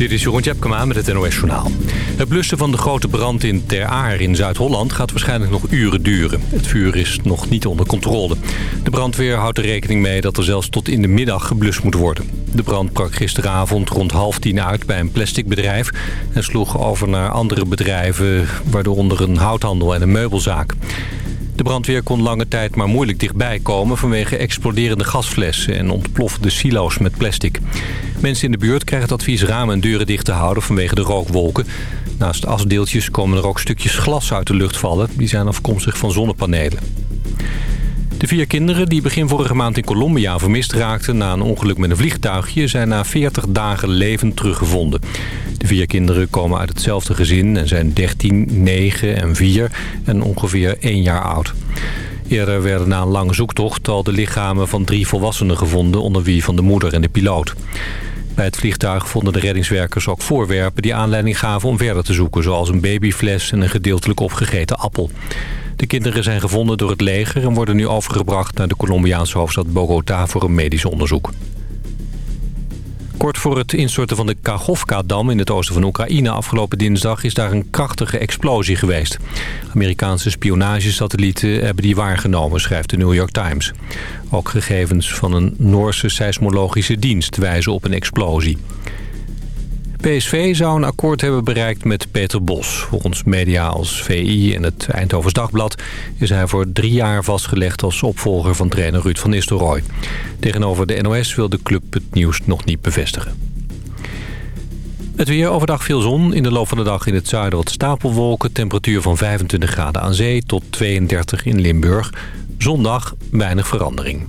Dit is Jeroen Tjepkema met het NOS Journaal. Het blussen van de grote brand in Ter Aar in Zuid-Holland gaat waarschijnlijk nog uren duren. Het vuur is nog niet onder controle. De brandweer houdt er rekening mee dat er zelfs tot in de middag geblust moet worden. De brand brak gisteravond rond half tien uit bij een plasticbedrijf... en sloeg over naar andere bedrijven, waaronder een houthandel en een meubelzaak. De brandweer kon lange tijd maar moeilijk dichtbij komen... vanwege exploderende gasflessen en ontploffende silo's met plastic. Mensen in de buurt krijgen het advies ramen en deuren dicht te houden vanwege de rookwolken. Naast asdeeltjes komen er ook stukjes glas uit de lucht vallen. Die zijn afkomstig van zonnepanelen. De vier kinderen die begin vorige maand in Colombia vermist raakten... na een ongeluk met een vliegtuigje... zijn na 40 dagen levend teruggevonden. De vier kinderen komen uit hetzelfde gezin... en zijn 13, 9 en 4 en ongeveer 1 jaar oud. Eerder werden na een lange zoektocht al de lichamen van drie volwassenen gevonden... onder wie van de moeder en de piloot. Bij het vliegtuig vonden de reddingswerkers ook voorwerpen die aanleiding gaven om verder te zoeken... zoals een babyfles en een gedeeltelijk opgegeten appel. De kinderen zijn gevonden door het leger en worden nu overgebracht naar de Colombiaanse hoofdstad Bogota voor een medisch onderzoek. Kort voor het instorten van de Kachovka-dam in het oosten van Oekraïne afgelopen dinsdag is daar een krachtige explosie geweest. Amerikaanse spionagesatellieten hebben die waargenomen, schrijft de New York Times. Ook gegevens van een Noorse seismologische dienst wijzen op een explosie. PSV zou een akkoord hebben bereikt met Peter Bos. Volgens media als VI en het Eindhovens Dagblad... is hij voor drie jaar vastgelegd als opvolger van trainer Ruud van Nistelrooy. Tegenover de NOS wil de club het nieuws nog niet bevestigen. Het weer overdag veel zon. In de loop van de dag in het zuiden wat stapelwolken. Temperatuur van 25 graden aan zee tot 32 in Limburg. Zondag weinig verandering.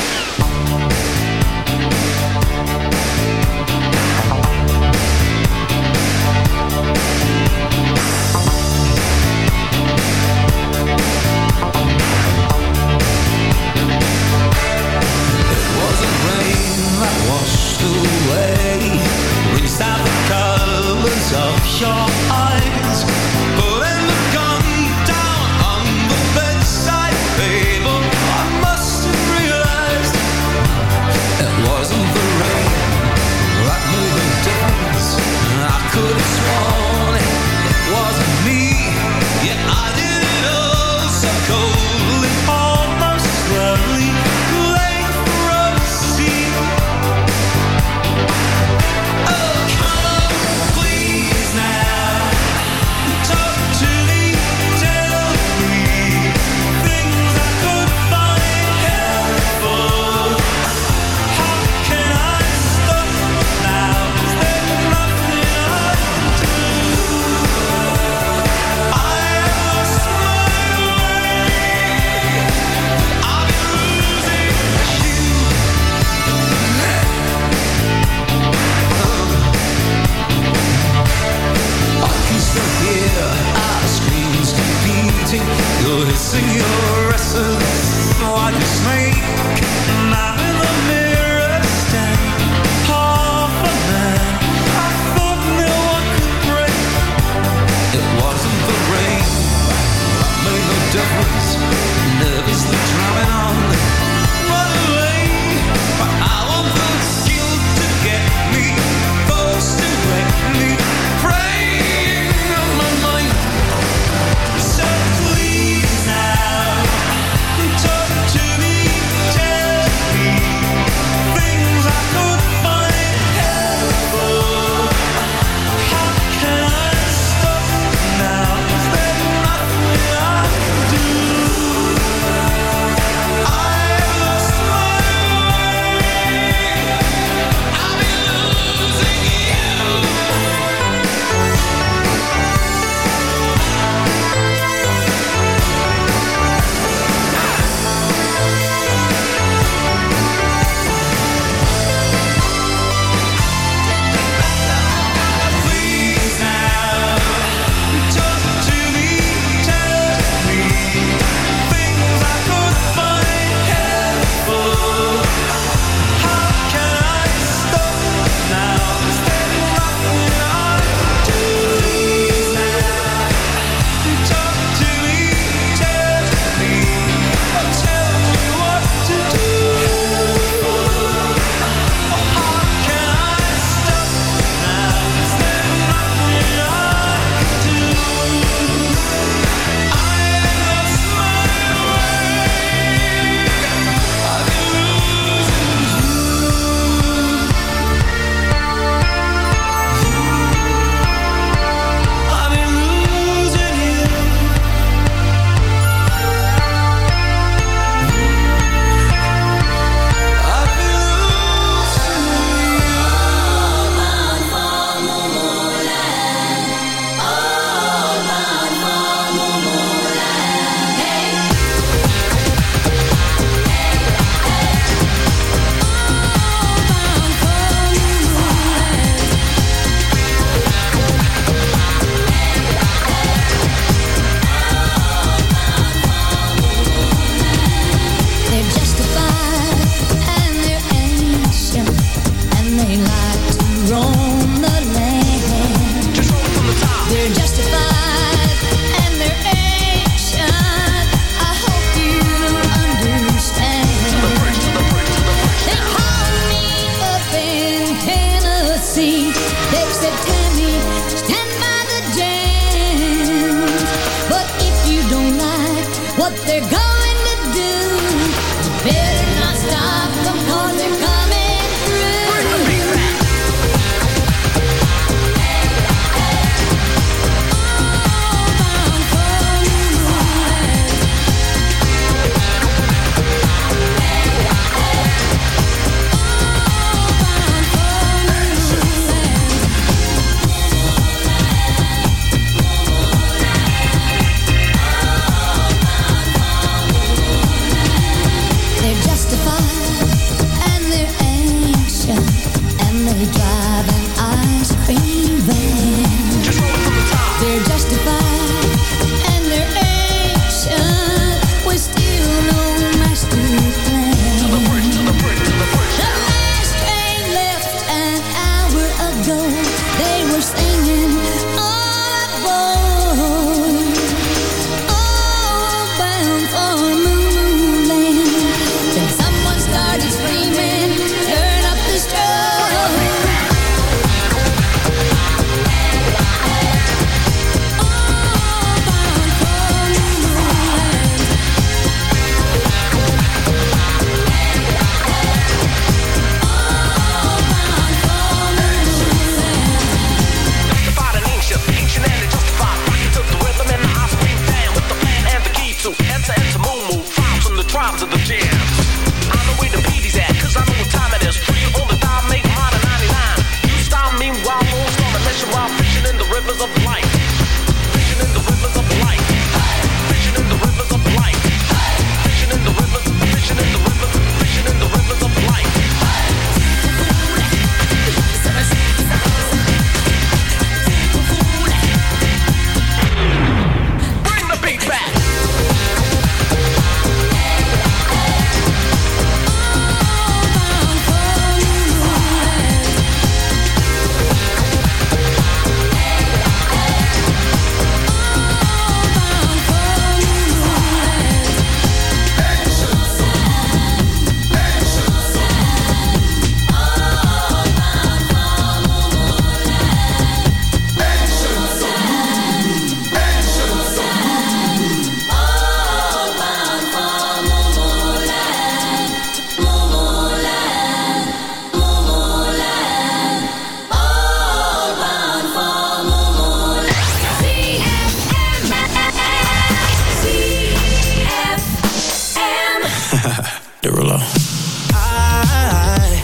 I,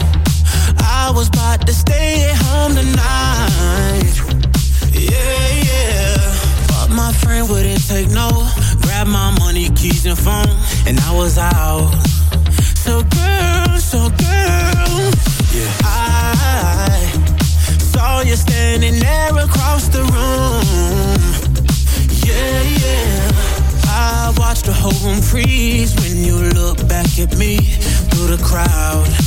I to stay at home tonight. Yeah, yeah. My friend wouldn't take no. Grab my money, keys, and phone, and I was out. So girl, so girl. Yeah. I saw you standing there across the room. Yeah, yeah. I watched the whole room freeze Get at me through the crowd.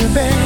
your bed.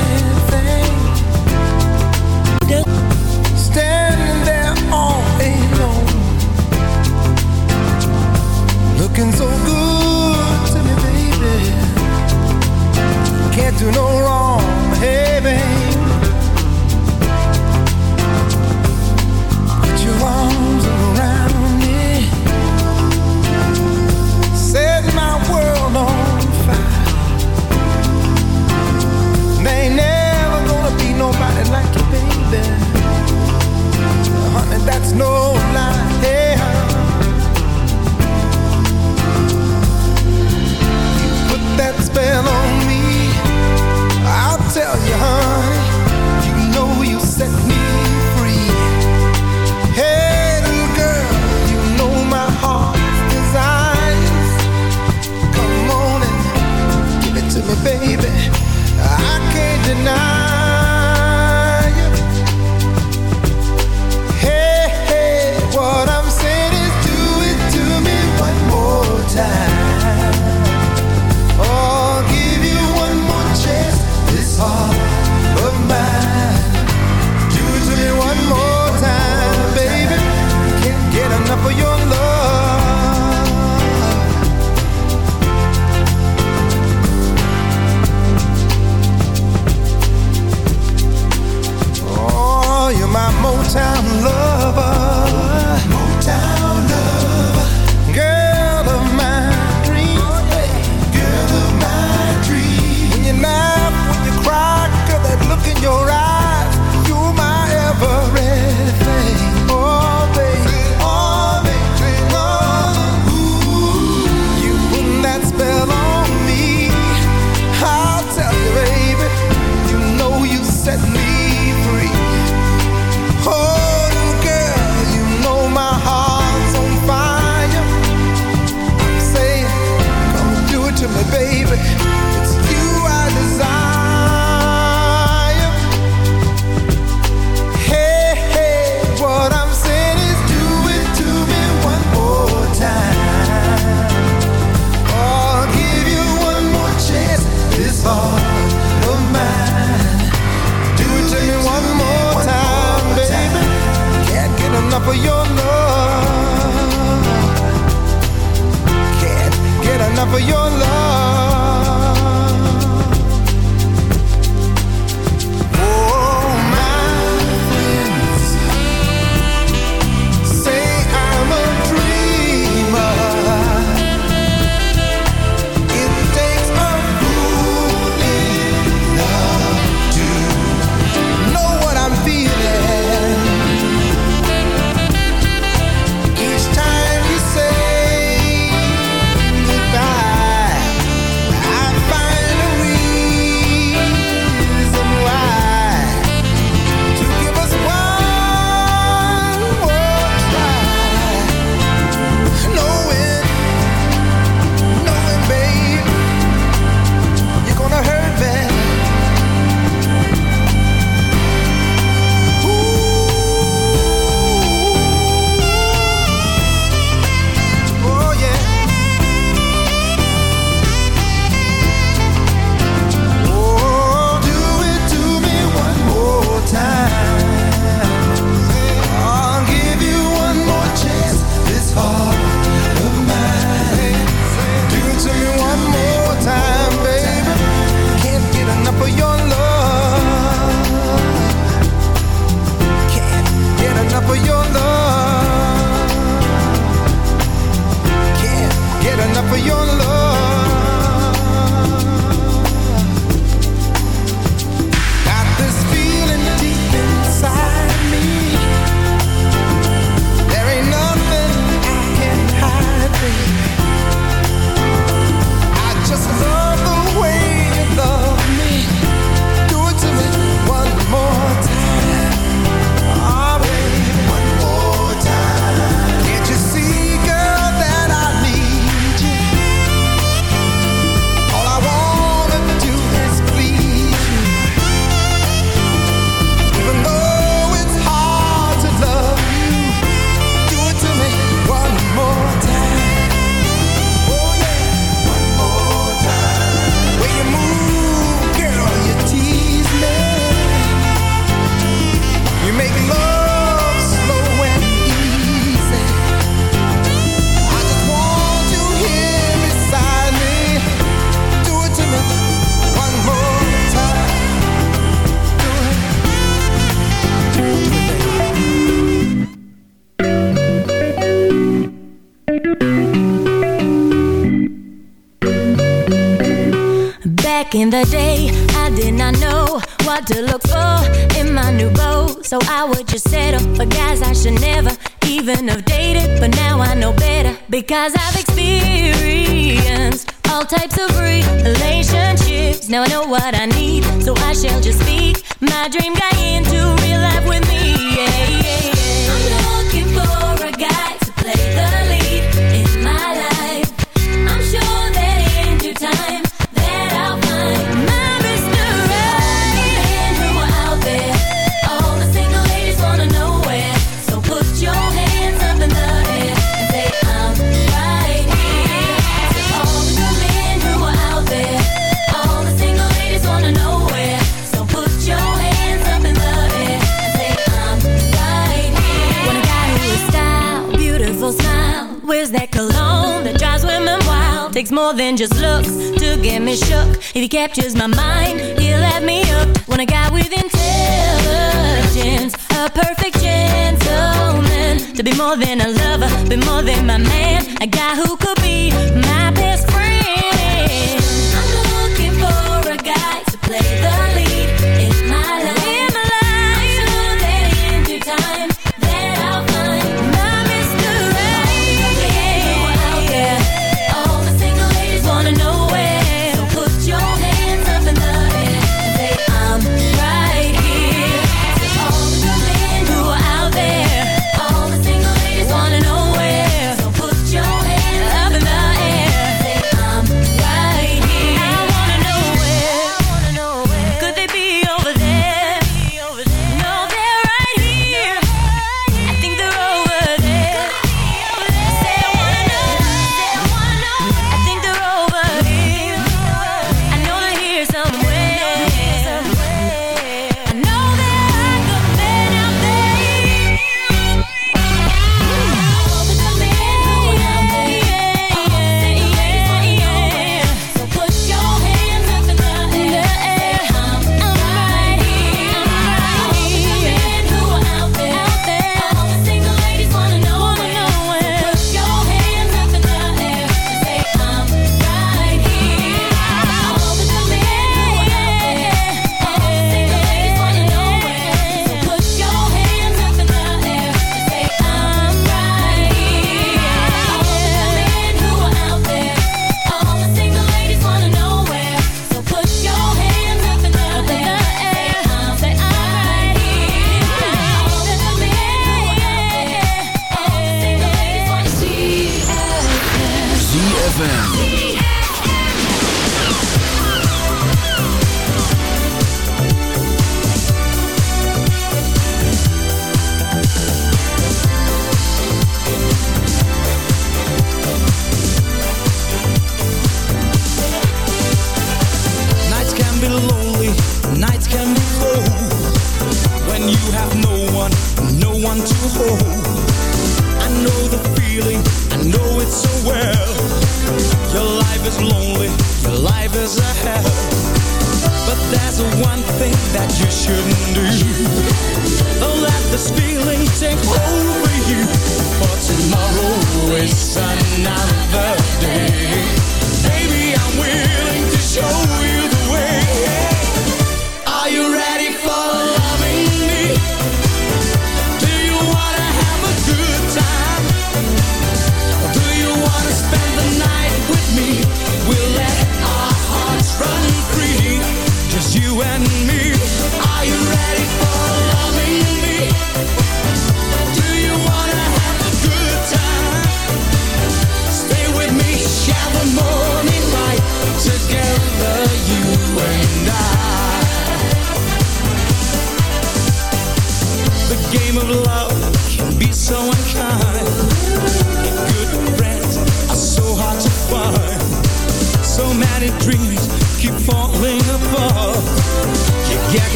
Now I know what I need, so I shall just speak my dream guy into real life. More than just looks to get me shook. If he captures my mind, he'll have me up. When a guy with intelligence, a perfect gentleman, to be more than a lover, be more than my man, a guy who could be my best friend. I'm looking for a guy to play the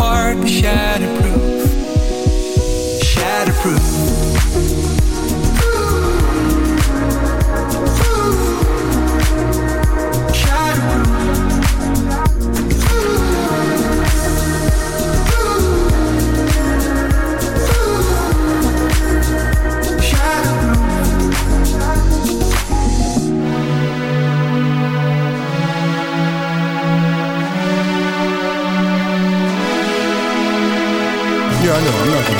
heart be shatterproof. Shatterproof. Làm?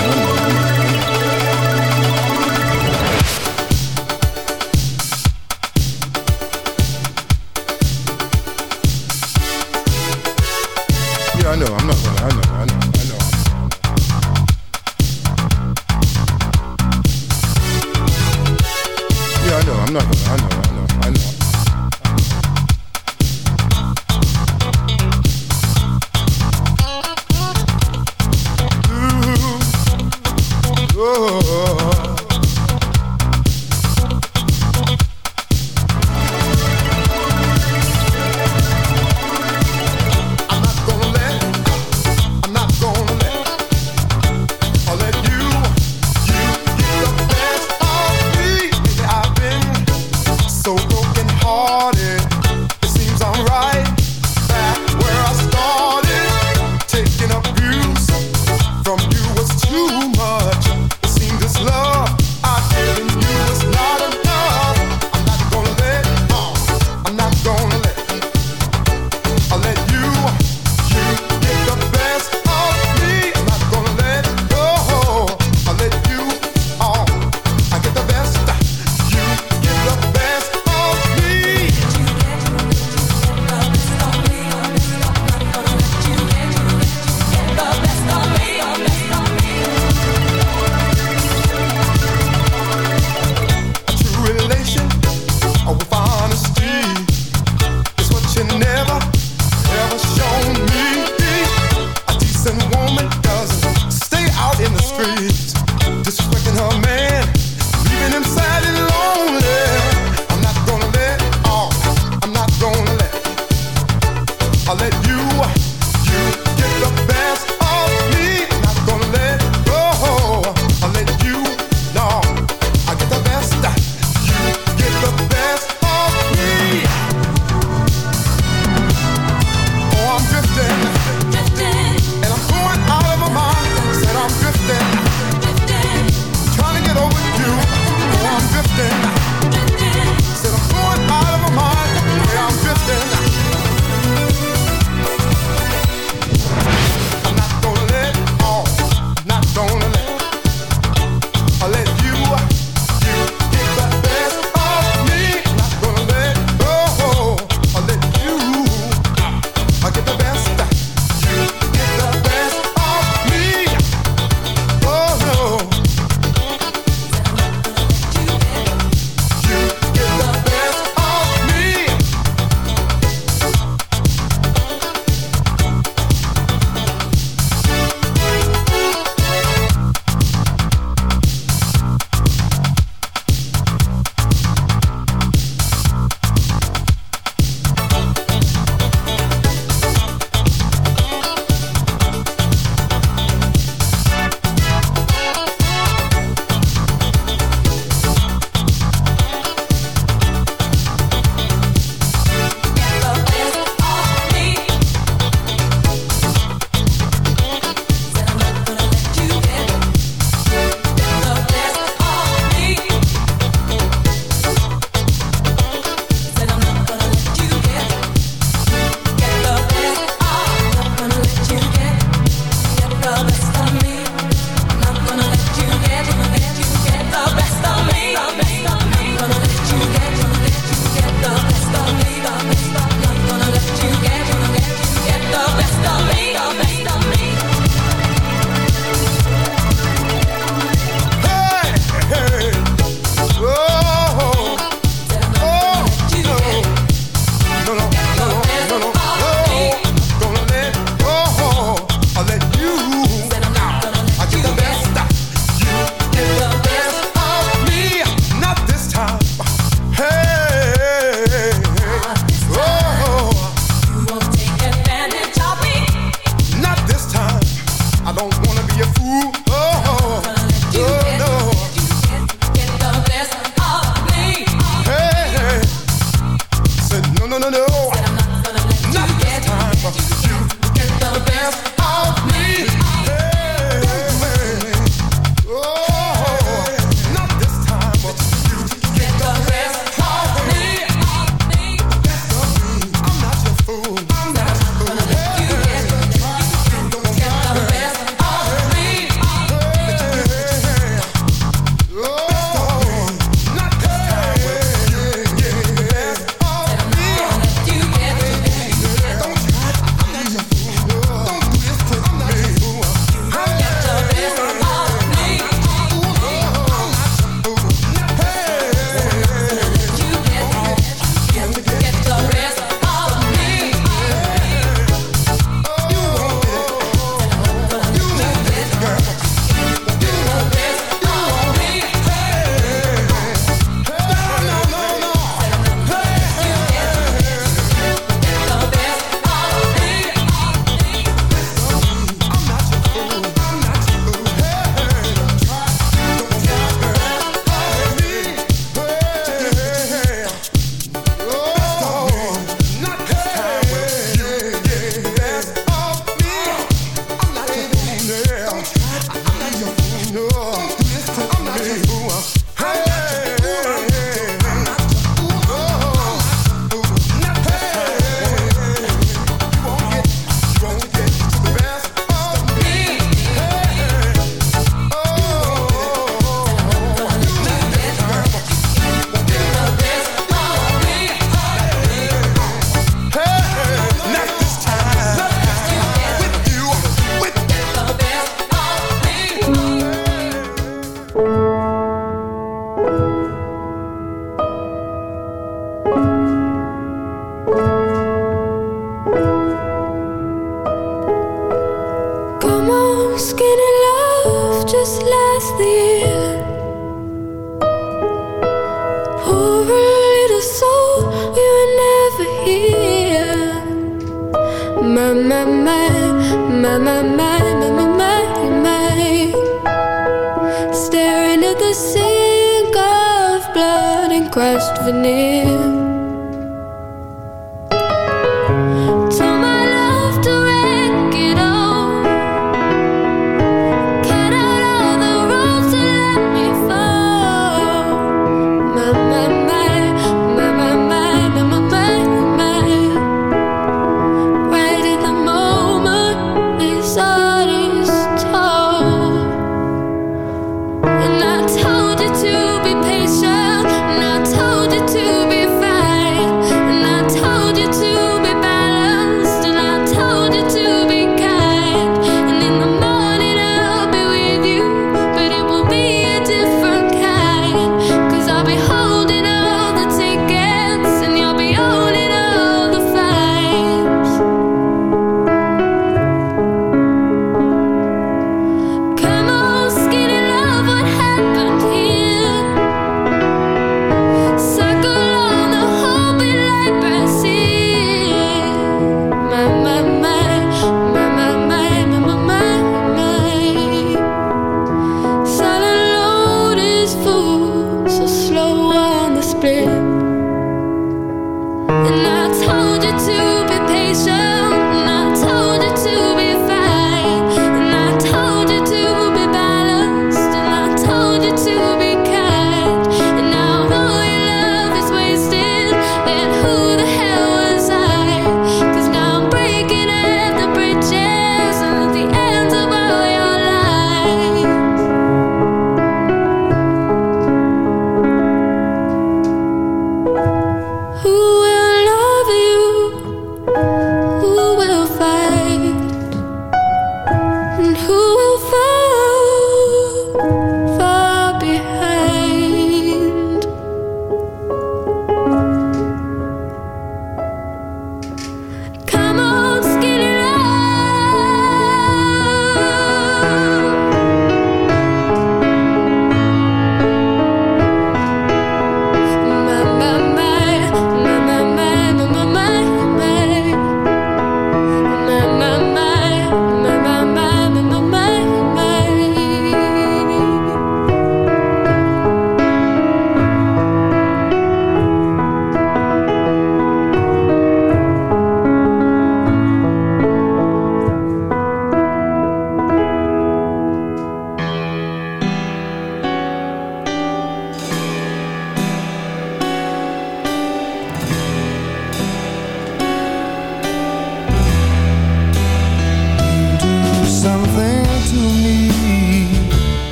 Split.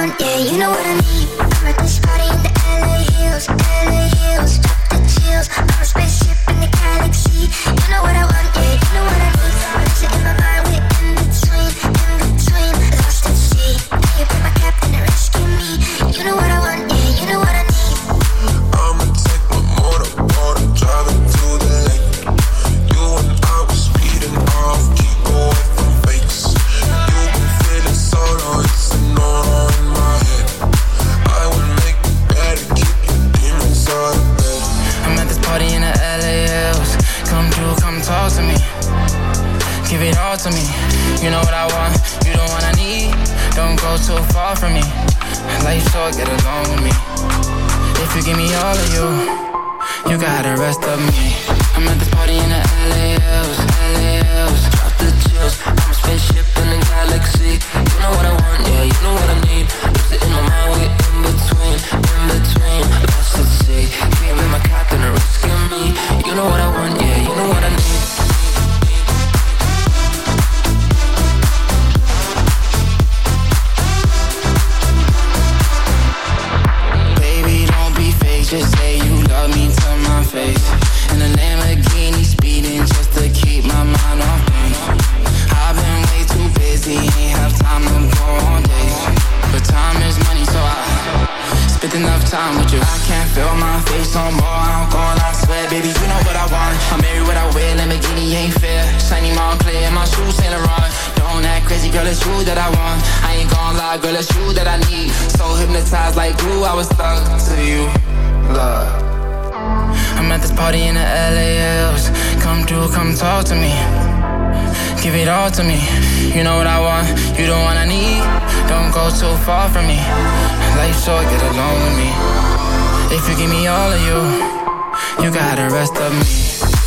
want, yeah, you know what I mean. I'm at this party in the LA hills, LA hills Drop the chills, I'm a spaceship in the galaxy. You know what I want you come talk to me. Give it all to me. You know what I want, you the one I need. Don't go too far from me. Life's short, get along with me. If you give me all of you, you got the rest of me.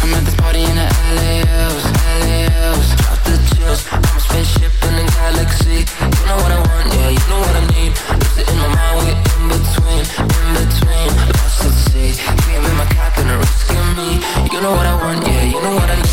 I'm at this party in the LAOs, LAOs. Drop the chills. I'm a spaceship in the galaxy. You know what I want, yeah, you know what I need. Lose it in my mind, we're in between, in between. Lost at sea. Came in my captain, and rescue me. You know what I want, yeah know what I need.